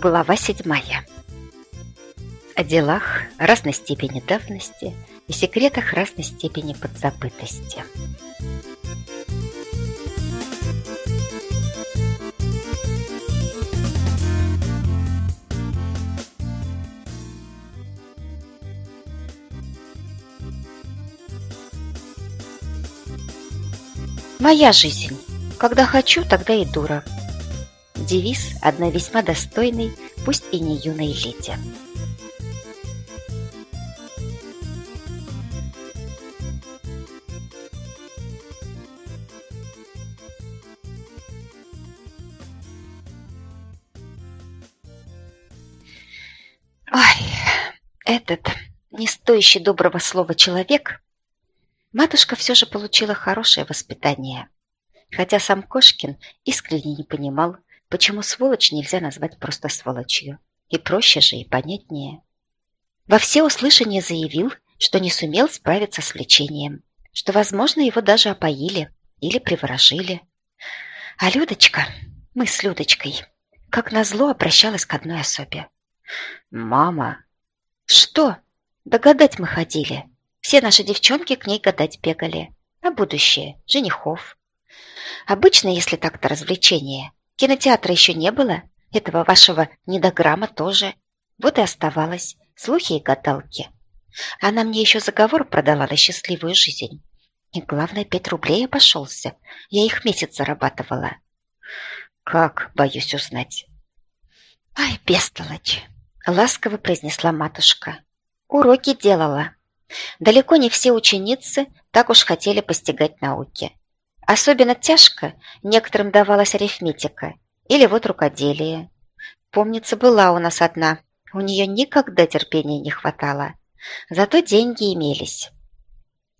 Глава седьмая. О делах разной степени давности и секретах разной степени подзабытости. Моя жизнь. Когда хочу, тогда и дура. Девиз одной весьма достойной, пусть и не юной леди. Ой, этот, не стоящий доброго слова человек, матушка все же получила хорошее воспитание. Хотя сам Кошкин искренне не понимал, Почему сволочь нельзя назвать просто сволочью? И проще же, и понятнее. Во всеуслышание заявил, что не сумел справиться с влечением, что, возможно, его даже опоили или приворожили. А Людочка, мы с Людочкой, как назло обращалась к одной особе. «Мама!» «Что?» «Да гадать мы ходили. Все наши девчонки к ней гадать бегали. На будущее, женихов. Обычно, если так-то развлечение, Кинотеатра еще не было, этого вашего недограмма тоже. Вот и оставалось, слухи и гадалки. Она мне еще заговор продала на счастливую жизнь. И главное, пять рублей обошелся. Я их месяц зарабатывала. Как, боюсь узнать. Ай, бестолочь, ласково произнесла матушка. Уроки делала. Далеко не все ученицы так уж хотели постигать науки. Особенно тяжко некоторым давалась арифметика или вот рукоделие. Помнится, была у нас одна. У нее никогда терпения не хватало. Зато деньги имелись.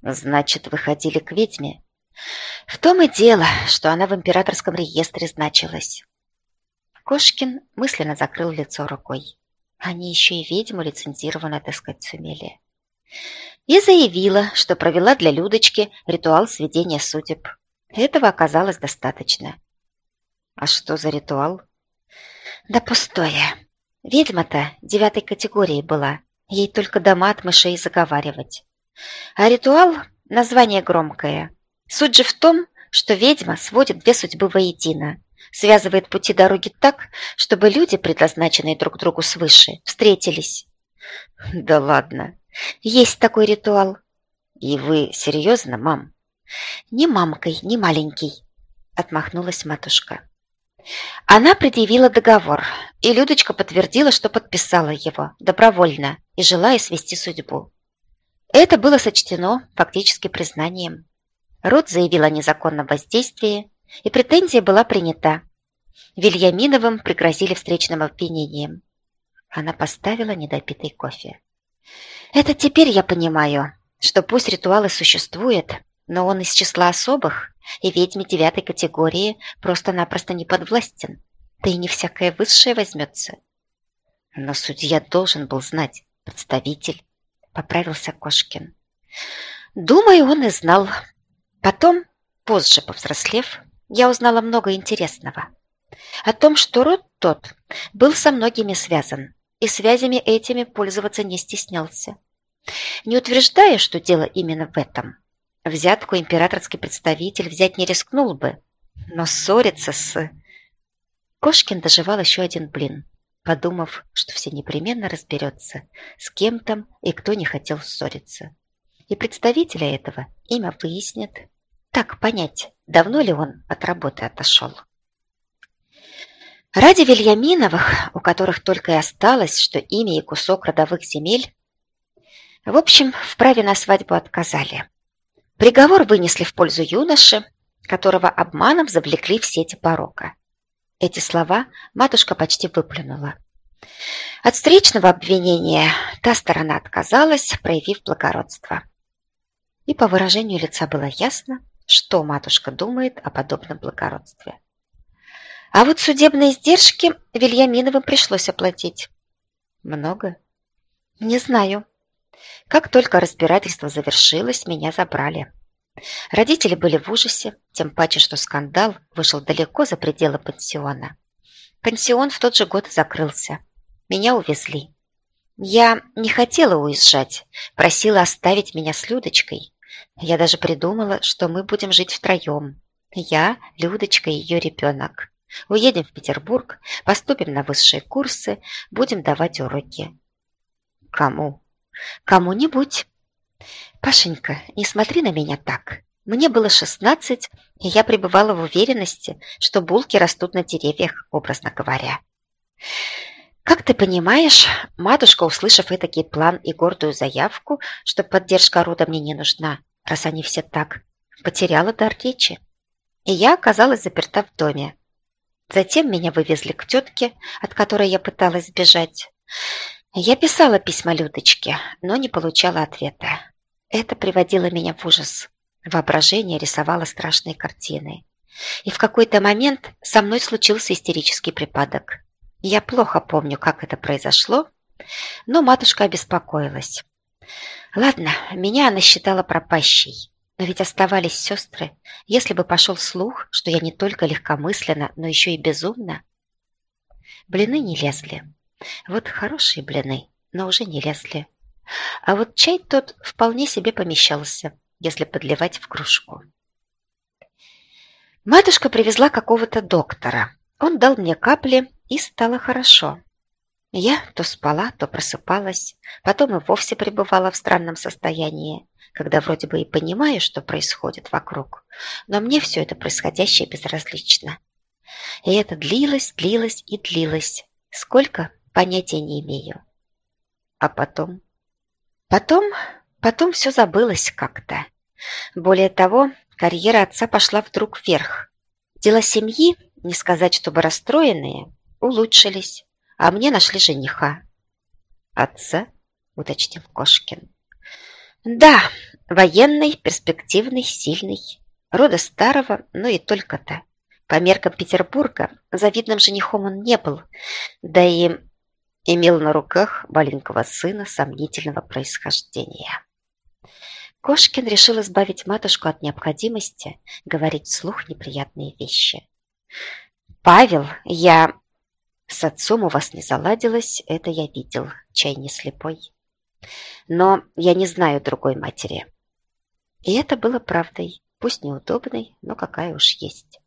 Значит, выходили к ведьме? В том и дело, что она в императорском реестре значилась. Кошкин мысленно закрыл лицо рукой. Они еще и ведьму лицензированно отыскать сумели. И заявила, что провела для Людочки ритуал сведения судеб. Этого оказалось достаточно. А что за ритуал? Да пустое. Ведьма-то девятой категории была. Ей только дома от мышей заговаривать. А ритуал – название громкое. Суть же в том, что ведьма сводит две судьбы воедино, связывает пути дороги так, чтобы люди, предназначенные друг другу свыше, встретились. Да ладно, есть такой ритуал. И вы серьезно, мам? «Ни мамкой, ни маленький», — отмахнулась матушка. Она предъявила договор, и Людочка подтвердила, что подписала его добровольно и желая свести судьбу. Это было сочтено фактически признанием. Род заявил о незаконном воздействии, и претензия была принята. Вильяминовым пригрозили встречным обвинением. Она поставила недопитый кофе. «Это теперь я понимаю, что пусть ритуалы существуют, но он из числа особых, и ведьме девятой категории просто-напросто не подвластен. Да и не всякое высшее возьмется. Но судья должен был знать, представитель, поправился Кошкин. Думаю, он и знал. Потом, позже повзрослев, я узнала много интересного. О том, что род тот был со многими связан, и связями этими пользоваться не стеснялся. Не утверждая, что дело именно в этом – Взятку императорский представитель взять не рискнул бы, но ссориться с... Кошкин доживал еще один блин, подумав, что все непременно разберется, с кем там и кто не хотел ссориться. И представителя этого имя выяснит. Так понять, давно ли он от работы отошел. Ради Вильяминовых, у которых только и осталось, что имя и кусок родовых земель, в общем, в праве на свадьбу отказали. Приговор вынесли в пользу юноши, которого обманом завлекли в сети порока. Эти слова матушка почти выплюнула. От встречного обвинения та сторона отказалась, проявив благородство. И по выражению лица было ясно, что матушка думает о подобном благородстве. А вот судебные издержки Вильяминовым пришлось оплатить. Много? Не знаю. Как только разбирательство завершилось, меня забрали. Родители были в ужасе, тем паче, что скандал вышел далеко за пределы пансиона. Пансион в тот же год закрылся. Меня увезли. Я не хотела уезжать, просила оставить меня с Людочкой. Я даже придумала, что мы будем жить втроем. Я, Людочка и ее ребенок. Уедем в Петербург, поступим на высшие курсы, будем давать уроки. Кому? Кому-нибудь. Пашенька, не смотри на меня так. Мне было шестнадцать, и я пребывала в уверенности, что булки растут на деревьях, образно говоря. Как ты понимаешь, матушка, услышав этакий план и гордую заявку, что поддержка рода мне не нужна, раз они все так, потеряла дар речи. И я оказалась заперта в доме. Затем меня вывезли к тетке, от которой я пыталась сбежать. Я писала письма Людочке, но не получала ответа. Это приводило меня в ужас. Воображение рисовало страшные картины. И в какой-то момент со мной случился истерический припадок. Я плохо помню, как это произошло, но матушка обеспокоилась. Ладно, меня она считала пропащей, но ведь оставались сестры. Если бы пошел слух, что я не только легкомысленно, но еще и безумна. Блины не лезли. Вот хорошие блины, но уже не лезли. А вот чай тот вполне себе помещался, если подливать в кружку. Матушка привезла какого-то доктора. Он дал мне капли, и стало хорошо. Я то спала, то просыпалась, потом и вовсе пребывала в странном состоянии, когда вроде бы и понимаю, что происходит вокруг, но мне все это происходящее безразлично. И это длилось, длилось и длилось. Сколько, понятия не имею. А потом? Потом, потом все забылось как-то. Более того, карьера отца пошла вдруг вверх. Дела семьи, не сказать, чтобы расстроенные, улучшились, а мне нашли жениха. Отца, уточнил Кошкин. Да, военный, перспективный, сильный. Рода старого, но и только-то. По меркам Петербурга завидным женихом он не был, да и имел на руках маленького сына сомнительного происхождения. Кошкин решил избавить матушку от необходимости говорить вслух неприятные вещи. «Павел, я с отцом у вас не заладилось, это я видел, чай не слепой. Но я не знаю другой матери. И это было правдой, пусть неудобной, но какая уж есть.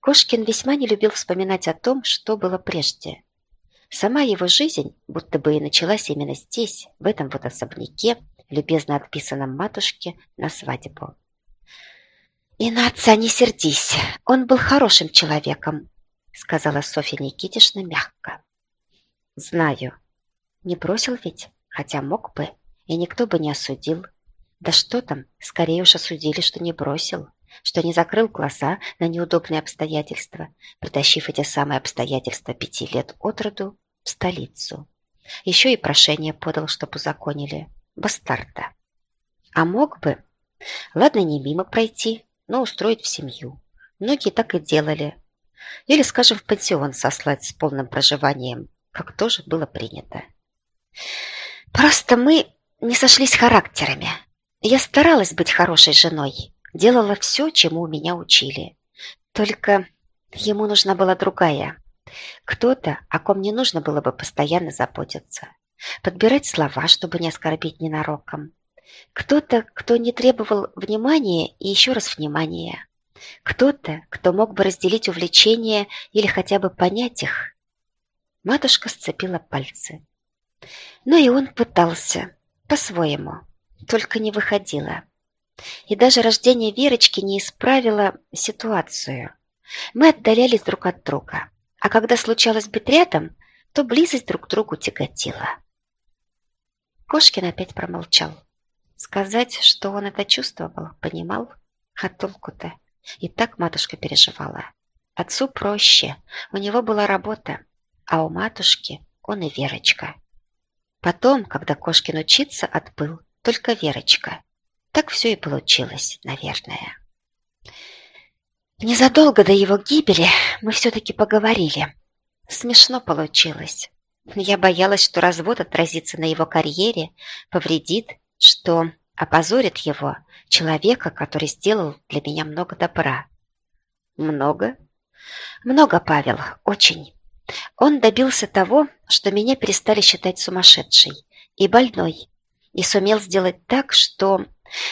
Кошкин весьма не любил вспоминать о том, что было прежде. Сама его жизнь будто бы и началась именно здесь, в этом вот особняке, любезно отписанном матушке на свадьбу. «И на отца не сердись, он был хорошим человеком, сказала Софья Никитишна мягко. Знаю. Не бросил ведь, хотя мог бы, и никто бы не осудил. Да что там, скорее уж осудили, что не бросил, что не закрыл глаза на неудобные обстоятельства, притащив эти самые обстоятельства пяти лет от роду в столицу. Еще и прошение подал, чтобы узаконили. Бастарда. А мог бы, ладно, не мимо пройти, но устроить в семью. Многие так и делали, или, скажем, в пансион сослать с полным проживанием, как тоже было принято. Просто мы не сошлись характерами. Я старалась быть хорошей женой, делала все, чему меня учили. Только ему нужна была другая. Кто-то, о ком не нужно было бы постоянно заботиться. Подбирать слова, чтобы не оскорбить ненароком. Кто-то, кто не требовал внимания и еще раз внимания. Кто-то, кто мог бы разделить увлечения или хотя бы понять их. Матушка сцепила пальцы. Но и он пытался, по-своему, только не выходило. И даже рождение Верочки не исправило ситуацию. Мы отдалялись друг от друга, а когда случалось быть рядом, то близость друг к другу тяготила. Кошкин опять промолчал. Сказать, что он это чувствовал, понимал, а толку-то? И так матушка переживала. Отцу проще, у него была работа, а у матушки он и Верочка. Потом, когда Кошкин учиться отбыл, только Верочка. Так все и получилось, наверное. Незадолго до его гибели мы все-таки поговорили. Смешно получилось. Я боялась, что развод отразится на его карьере, повредит, что опозорит его, человека, который сделал для меня много добра. Много? Много, Павел, очень. Он добился того, что меня перестали считать сумасшедшей и больной, и сумел сделать так, что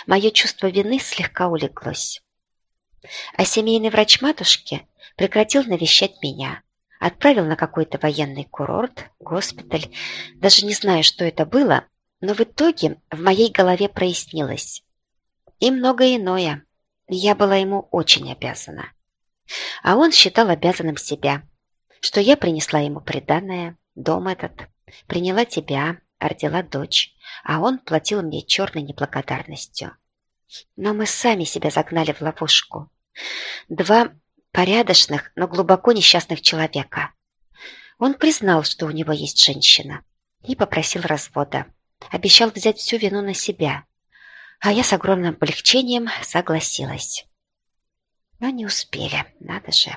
мое чувство вины слегка улеглось. А семейный врач матушки прекратил навещать меня, отправил на какой-то военный курорт, госпиталь, даже не знаю, что это было, но в итоге в моей голове прояснилось. И многое иное. Я была ему очень обязана. А он считал обязанным себя, что я принесла ему приданное, дом этот, приняла тебя, родила дочь, а он платил мне черной неблагодарностью. Но мы сами себя загнали в ловушку. Два порядочных, но глубоко несчастных человека. Он признал, что у него есть женщина, и попросил развода. Обещал взять всю вину на себя, а я с огромным облегчением согласилась. Но не успели, надо же.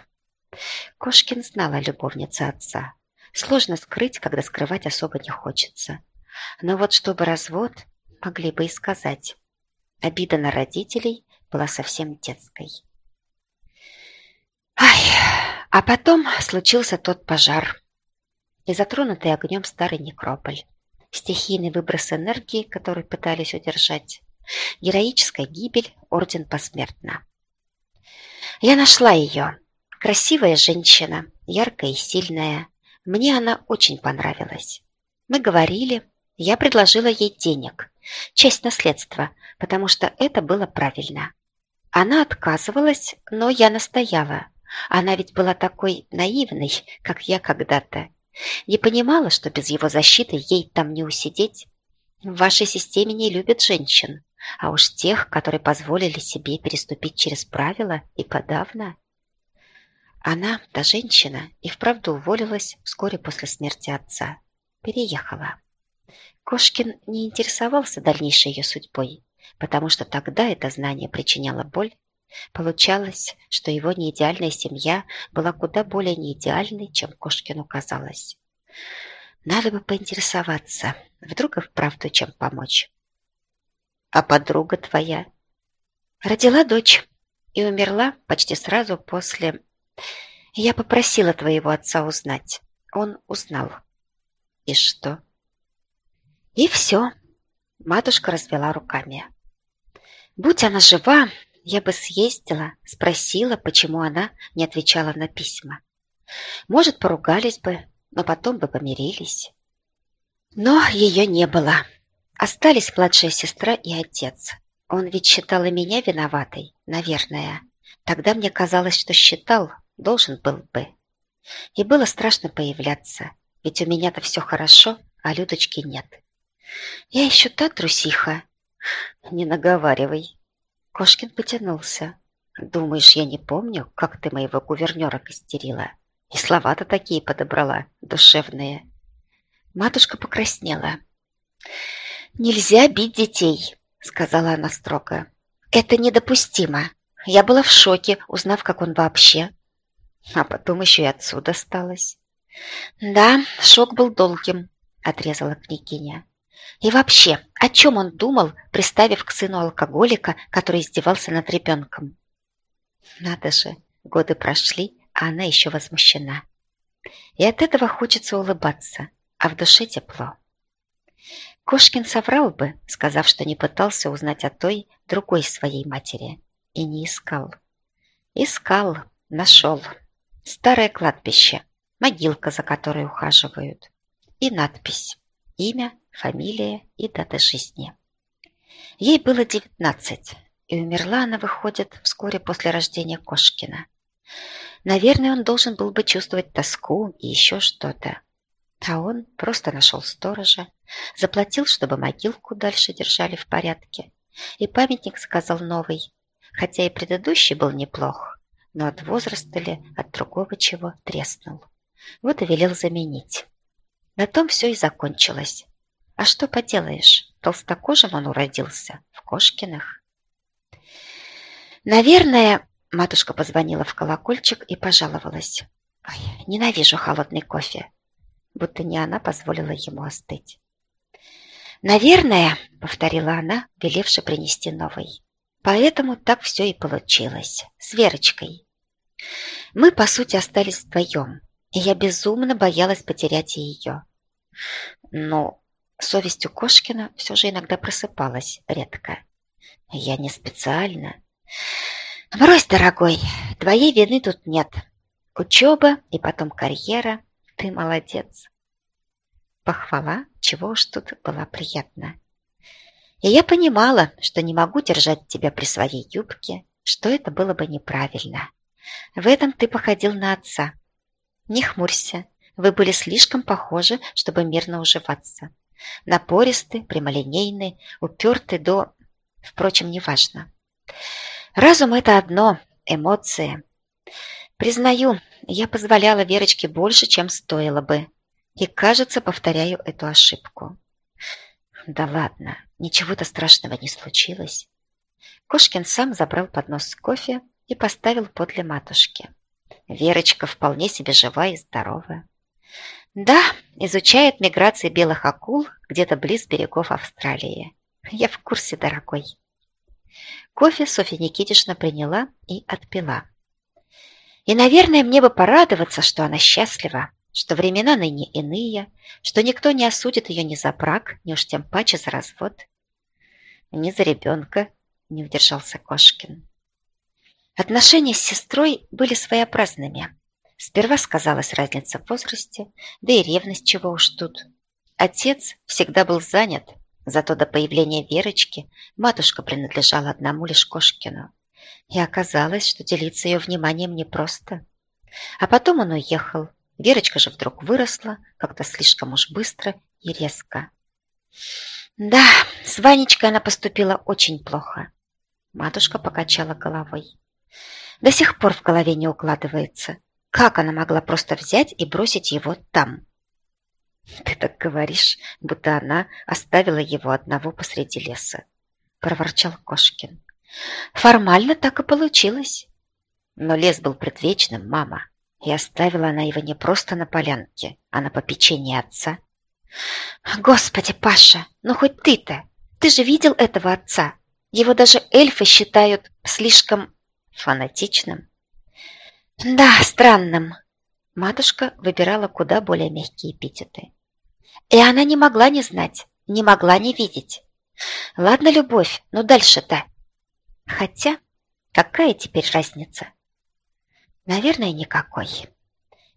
Кошкин знала любовница отца. Сложно скрыть, когда скрывать особо не хочется. Но вот чтобы развод, могли бы и сказать. Обида на родителей была совсем детской. Ай, а потом случился тот пожар и затронутый огнем старый некрополь. Стихийный выброс энергии, который пытались удержать. Героическая гибель, орден посмертно. Я нашла ее. Красивая женщина, яркая и сильная. Мне она очень понравилась. Мы говорили, я предложила ей денег, часть наследства, потому что это было правильно. Она отказывалась, но я настояла. Она ведь была такой наивной, как я когда-то. Не понимала, что без его защиты ей там не усидеть. В вашей системе не любят женщин, а уж тех, которые позволили себе переступить через правила и подавно. Она, та женщина, и вправду уволилась вскоре после смерти отца. Переехала. Кошкин не интересовался дальнейшей ее судьбой, потому что тогда это знание причиняло боль. Получалось, что его неидеальная семья была куда более неидеальной, чем Кошкину казалось. Надо бы поинтересоваться, вдруг и вправду чем помочь. А подруга твоя? Родила дочь и умерла почти сразу после... Я попросила твоего отца узнать. Он узнал. И что? И все. Матушка развела руками. Будь она жива, я бы съездила, спросила, почему она не отвечала на письма. Может, поругались бы, но потом бы помирились. Но ее не было. Остались младшая сестра и отец. Он ведь считал и меня виноватой, наверное. Тогда мне казалось, что считал, должен был бы. И было страшно появляться, ведь у меня-то все хорошо, а Людочки нет. Я еще та трусиха. Не наговаривай. Кошкин потянулся. Думаешь, я не помню, как ты моего гувернера костерила? И слова-то такие подобрала, душевные. Матушка покраснела. «Нельзя бить детей», — сказала она строго. «Это недопустимо. Я была в шоке, узнав, как он вообще. А потом еще и отсюда осталось». «Да, шок был долгим», — отрезала княгиня. И вообще, о чем он думал, приставив к сыну алкоголика, который издевался над ребенком? Надо же, годы прошли, а она еще возмущена. И от этого хочется улыбаться, а в душе тепло. Кошкин соврал бы, сказав, что не пытался узнать о той, другой своей матери, и не искал. Искал, нашел. Старое кладбище, могилка, за которой ухаживают, и надпись, имя фамилия и дата жизни. Ей было девятнадцать, и умерла она, выходит, вскоре после рождения Кошкина. Наверное, он должен был бы чувствовать тоску и еще что-то. А он просто нашел сторожа, заплатил, чтобы могилку дальше держали в порядке, и памятник сказал новый, хотя и предыдущий был неплох, но от возраста ли, от другого чего треснул. Вот и велел заменить. На том все и закончилось. А что поделаешь, толстокожим он уродился, в Кошкиных. Наверное, матушка позвонила в колокольчик и пожаловалась. Ой, ненавижу холодный кофе. Будто не она позволила ему остыть. «Наверное», — повторила она, велевши принести новый. «Поэтому так все и получилось. С Верочкой. Мы, по сути, остались вдвоем. и я безумно боялась потерять ее. Но совесть у Кошкина все же иногда просыпалась редко. Я не специально. Брось, дорогой, твоей вины тут нет. Учеба и потом карьера. Ты молодец. Похвала, чего уж тут была приятна. И я понимала, что не могу держать тебя при своей юбке, что это было бы неправильно. В этом ты походил на отца. Не хмурься, вы были слишком похожи, чтобы мирно уживаться. Напористый, прямолинейный, упертый до... Впрочем, неважно. Разум – это одно, эмоции. Признаю, я позволяла Верочке больше, чем стоило бы. И, кажется, повторяю эту ошибку. Да ладно, ничего-то страшного не случилось. Кошкин сам забрал поднос с кофе и поставил подле матушки. Верочка вполне себе жива и здорова. Да, изучает миграции белых акул где-то близ берегов Австралии. Я в курсе, дорогой. Кофе Софья Никитична приняла и отпила. И, наверное, мне бы порадоваться, что она счастлива, что времена ныне иные, что никто не осудит ее ни за брак, ни уж тем паче за развод. Ни за ребенка, не удержался Кошкин. Отношения с сестрой были своеобразными. Сперва сказалась разница в возрасте, да и ревность чего уж тут. Отец всегда был занят, зато до появления Верочки матушка принадлежала одному лишь Кошкину. И оказалось, что делиться ее вниманием непросто. А потом он уехал. Верочка же вдруг выросла, как-то слишком уж быстро и резко. Да, с Ванечкой она поступила очень плохо. Матушка покачала головой. До сих пор в голове не укладывается. Как она могла просто взять и бросить его там? Ты так говоришь, будто она оставила его одного посреди леса, проворчал Кошкин. Формально так и получилось. Но лес был предвечным, мама, и оставила она его не просто на полянке, а на попечении отца. Господи, Паша, ну хоть ты-то, ты же видел этого отца. Его даже эльфы считают слишком фанатичным. Да, странным. Матушка выбирала куда более мягкие эпитеты. И она не могла не знать, не могла не видеть. Ладно, любовь, но дальше-то. Хотя, какая теперь разница? Наверное, никакой.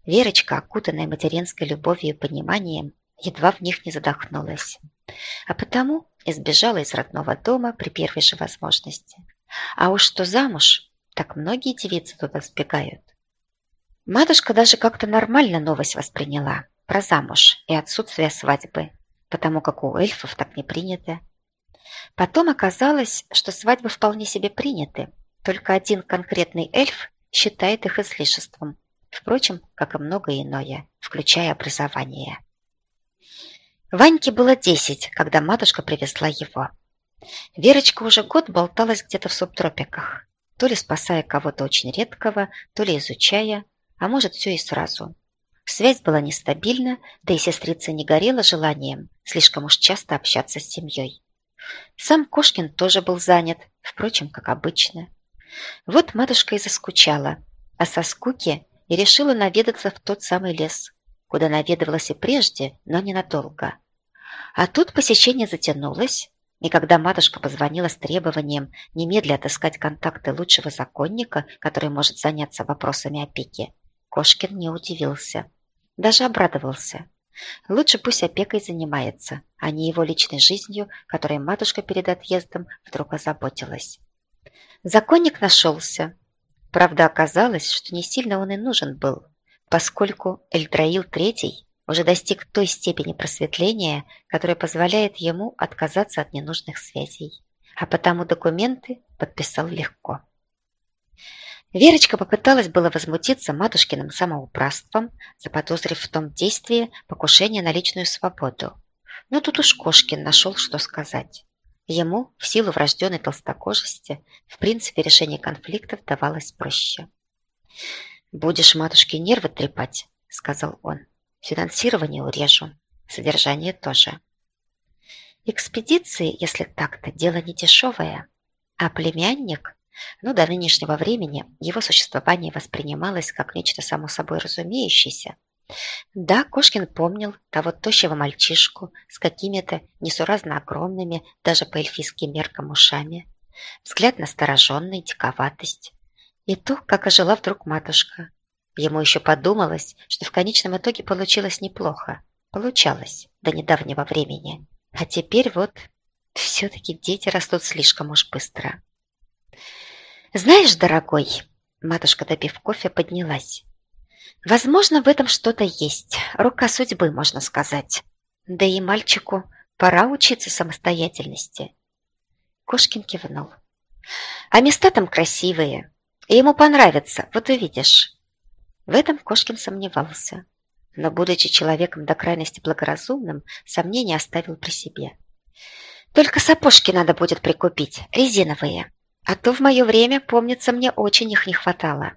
Верочка, окутанная материнской любовью и пониманием, едва в них не задохнулась. А потому избежала из родного дома при первой же возможности. А уж что замуж, так многие девицы туда сбегают. Матушка даже как-то нормально новость восприняла про замуж и отсутствие свадьбы, потому как у эльфов так не принято. Потом оказалось, что свадьбы вполне себе приняты, только один конкретный эльф считает их излишеством, впрочем, как и многое иное, включая образование. Ваньке было десять, когда матушка привезла его. Верочка уже год болталась где-то в субтропиках, то ли спасая кого-то очень редкого, то ли изучая, а может все и сразу. Связь была нестабильна, да и сестрица не горела желанием слишком уж часто общаться с семьей. Сам Кошкин тоже был занят, впрочем, как обычно. Вот матушка и заскучала, а со скуки и решила наведаться в тот самый лес, куда наведывалась и прежде, но ненадолго. А тут посещение затянулось, и когда матушка позвонила с требованием немедля отыскать контакты лучшего законника, который может заняться вопросами опеки, Кошкин не удивился, даже обрадовался. Лучше пусть опекой занимается, а не его личной жизнью, которой матушка перед отъездом вдруг озаботилась. Законник нашелся. Правда, оказалось, что не сильно он и нужен был, поскольку Эльдраил Третий уже достиг той степени просветления, которая позволяет ему отказаться от ненужных связей, а потому документы подписал легко. Верочка попыталась было возмутиться матушкиным самоуправством, заподозрив в том действии покушение на личную свободу. Но тут уж Кошкин нашел, что сказать. Ему, в силу врожденной толстокожести, в принципе решение конфликтов давалось проще. «Будешь матушке нервы трепать», — сказал он. «Финансирование урежу, содержание тоже». Экспедиции, если так-то, дело не дешевое, а племянник но до нынешнего времени его существование воспринималось как нечто само собой разумеющееся, Да, Кошкин помнил того тощего мальчишку с какими-то несуразно огромными, даже по эльфийским меркам, ушами. Взгляд настороженный, диковатость. И то, как ожила вдруг матушка. Ему еще подумалось, что в конечном итоге получилось неплохо. Получалось до недавнего времени. А теперь вот все-таки дети растут слишком уж быстро. «Знаешь, дорогой...» Матушка, допив кофе, поднялась. «Возможно, в этом что-то есть. Рука судьбы, можно сказать. Да и мальчику пора учиться самостоятельности». Кошкин кивнул. «А места там красивые. И ему понравится, вот увидишь». В этом Кошкин сомневался. Но, будучи человеком до крайности благоразумным, сомнения оставил при себе. «Только сапожки надо будет прикупить, резиновые. А то в мое время, помнится, мне очень их не хватало».